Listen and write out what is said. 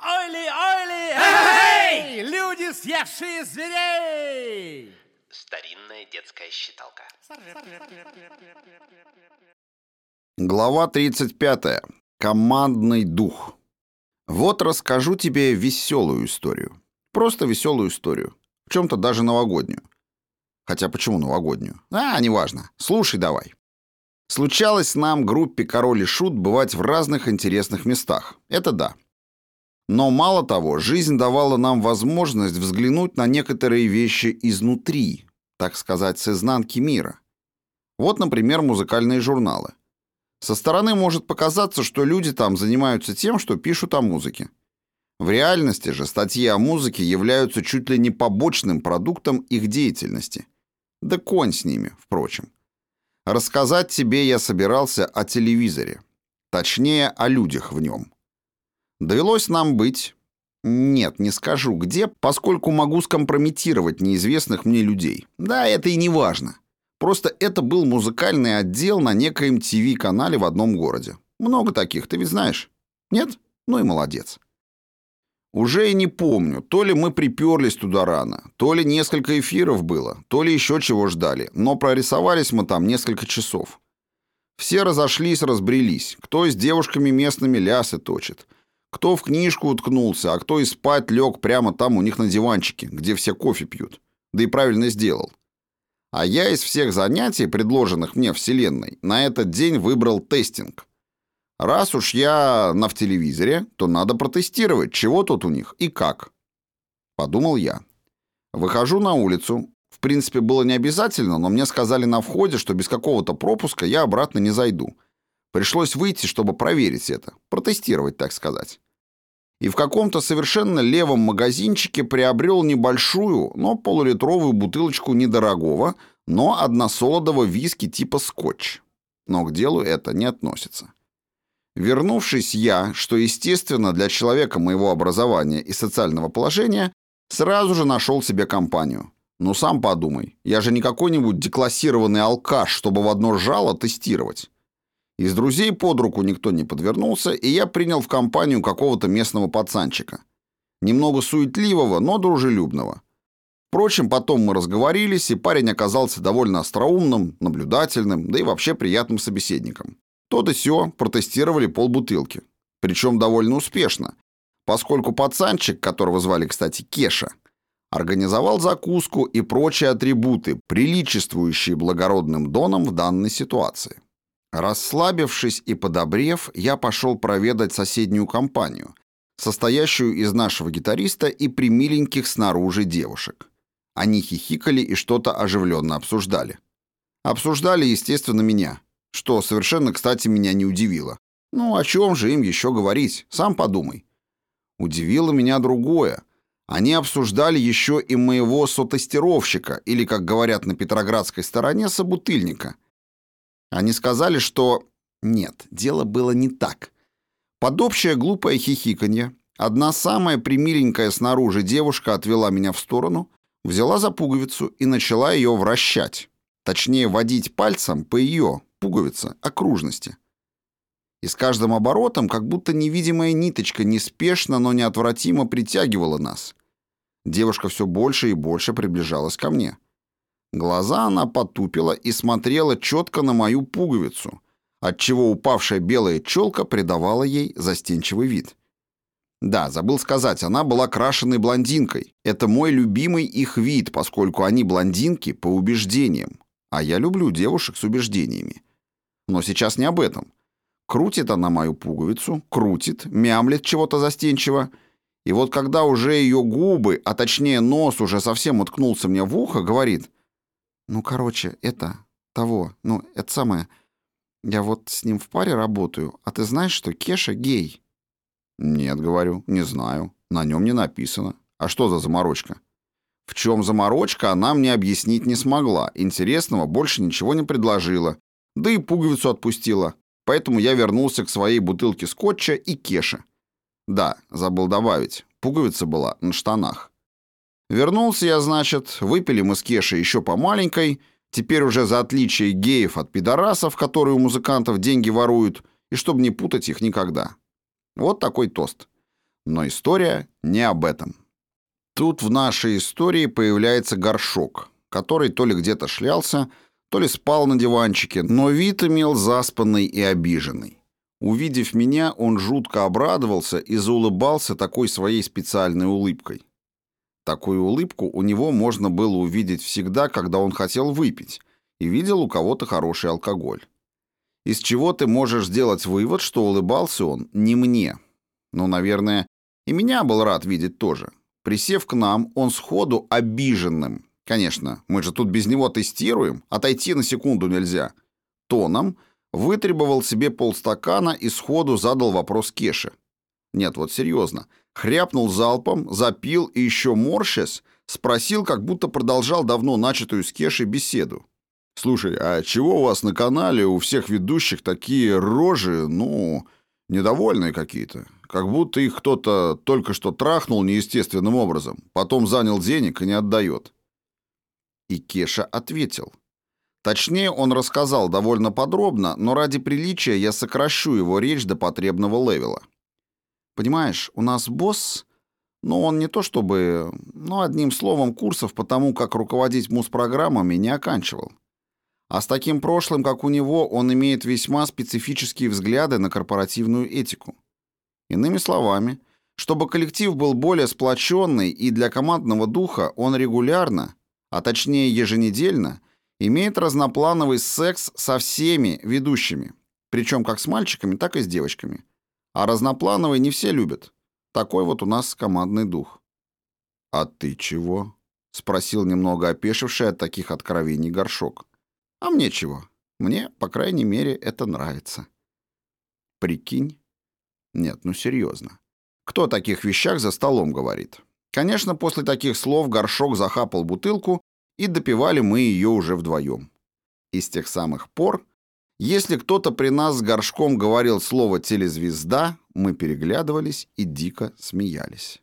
Ойли, ойли, эй! Люди, съевшие зверей! Старинная детская считалка. Глава 35. Командный дух. Вот расскажу тебе веселую историю. Просто веселую историю. В чем-то даже новогоднюю. Хотя почему новогоднюю? А, неважно. Слушай давай. Случалось нам, группе «Король и Шут» бывать в разных интересных местах. Это да. Но мало того, жизнь давала нам возможность взглянуть на некоторые вещи изнутри, так сказать, с изнанки мира. Вот, например, музыкальные журналы. Со стороны может показаться, что люди там занимаются тем, что пишут о музыке. В реальности же статьи о музыке являются чуть ли не побочным продуктом их деятельности. Да конь с ними, впрочем. Рассказать тебе я собирался о телевизоре. Точнее, о людях в нем. Довелось нам быть... Нет, не скажу где, поскольку могу скомпрометировать неизвестных мне людей. Да, это и не важно. Просто это был музыкальный отдел на некоем ТВ-канале в одном городе. Много таких, ты ведь знаешь? Нет? Ну и молодец. Уже и не помню, то ли мы приперлись туда рано, то ли несколько эфиров было, то ли еще чего ждали, но прорисовались мы там несколько часов. Все разошлись, разбрелись, кто с девушками местными лясы точит, кто в книжку уткнулся, а кто и спать лег прямо там у них на диванчике, где все кофе пьют. Да и правильно сделал. А я из всех занятий, предложенных мне Вселенной, на этот день выбрал тестинг. Раз уж я на в телевизоре, то надо протестировать, чего тут у них и как. Подумал я. Выхожу на улицу. В принципе, было не обязательно, но мне сказали на входе, что без какого-то пропуска я обратно не зайду. Пришлось выйти, чтобы проверить это, протестировать, так сказать. И в каком-то совершенно левом магазинчике приобрел небольшую, но полулитровую бутылочку недорогого, но односолодового виски типа скотч. Но к делу это не относится. Вернувшись я, что естественно для человека моего образования и социального положения, сразу же нашел себе компанию. Ну сам подумай, я же не какой-нибудь деклассированный алкаш, чтобы в одно жало тестировать. Из друзей под руку никто не подвернулся, и я принял в компанию какого-то местного пацанчика. Немного суетливого, но дружелюбного. Впрочем, потом мы разговорились, и парень оказался довольно остроумным, наблюдательным, да и вообще приятным собеседником. То да сё, протестировали полбутылки. Причем довольно успешно, поскольку пацанчик, которого звали, кстати, Кеша, организовал закуску и прочие атрибуты, приличествующие благородным донам в данной ситуации. Расслабившись и подобрев, я пошел проведать соседнюю компанию, состоящую из нашего гитариста и примиленьких снаружи девушек. Они хихикали и что-то оживленно обсуждали. Обсуждали, естественно, меня, что совершенно, кстати, меня не удивило. Ну, о чем же им еще говорить, сам подумай. Удивило меня другое. Они обсуждали еще и моего сотестировщика, или, как говорят на петроградской стороне, собутыльника – они сказали, что... Нет, дело было не так. Под общее глупое хихиканье одна самая примиленькая снаружи девушка отвела меня в сторону, взяла за пуговицу и начала ее вращать. Точнее, водить пальцем по ее, пуговице, окружности. И с каждым оборотом как будто невидимая ниточка неспешно, но неотвратимо притягивала нас. Девушка все больше и больше приближалась ко мне. Глаза она потупила и смотрела четко на мою пуговицу, отчего упавшая белая челка придавала ей застенчивый вид. Да, забыл сказать, она была крашеной блондинкой. Это мой любимый их вид, поскольку они блондинки по убеждениям. А я люблю девушек с убеждениями. Но сейчас не об этом. Крутит она мою пуговицу, крутит, мямлет чего-то застенчиво. И вот когда уже ее губы, а точнее нос уже совсем уткнулся мне в ухо, говорит ну, короче, это, того, ну, это самое. Я вот с ним в паре работаю, а ты знаешь, что Кеша гей? Нет, говорю, не знаю. На нем не написано. А что за заморочка? В чем заморочка, она мне объяснить не смогла. Интересного больше ничего не предложила. Да и пуговицу отпустила. Поэтому я вернулся к своей бутылке скотча и Кеше. Да, забыл добавить. Пуговица была на штанах. Вернулся я, значит, выпили мы с Кешей еще по маленькой, теперь уже за отличие геев от пидорасов, которые у музыкантов деньги воруют, и чтобы не путать их никогда. Вот такой тост. Но история не об этом. Тут в нашей истории появляется горшок, который то ли где-то шлялся, то ли спал на диванчике, но вид имел заспанный и обиженный. Увидев меня, он жутко обрадовался и заулыбался такой своей специальной улыбкой. Такую улыбку у него можно было увидеть всегда, когда он хотел выпить, и видел у кого-то хороший алкоголь. Из чего ты можешь сделать вывод, что улыбался он не мне. Ну, наверное, и меня был рад видеть тоже. Присев к нам, он сходу обиженным. Конечно, мы же тут без него тестируем, отойти на секунду нельзя. Тоном вытребовал себе полстакана и сходу задал вопрос Кеше. Нет, вот серьезно. Хряпнул залпом, запил и еще морщась, спросил, как будто продолжал давно начатую с Кешей беседу. «Слушай, а чего у вас на канале у всех ведущих такие рожи, ну, недовольные какие-то? Как будто их кто-то только что трахнул неестественным образом, потом занял денег и не отдает». И Кеша ответил. Точнее, он рассказал довольно подробно, но ради приличия я сокращу его речь до потребного левела. Понимаешь, у нас босс, но он не то чтобы, ну, одним словом, курсов по тому, как руководить муз-программами, не оканчивал. А с таким прошлым, как у него, он имеет весьма специфические взгляды на корпоративную этику. Иными словами, чтобы коллектив был более сплоченный и для командного духа он регулярно, а точнее еженедельно, имеет разноплановый секс со всеми ведущими, причем как с мальчиками, так и с девочками. А разноплановый не все любят. Такой вот у нас командный дух. «А ты чего?» — спросил немного опешивший от таких откровений горшок. А мне чего? Мне, по крайней мере, это нравится. Прикинь? Нет, ну серьезно. Кто о таких вещах за столом говорит? Конечно, после таких слов горшок захапал бутылку, и допивали мы ее уже вдвоем. И с тех самых пор, если кто-то при нас с горшком говорил слово «телезвезда», мы переглядывались и дико смеялись.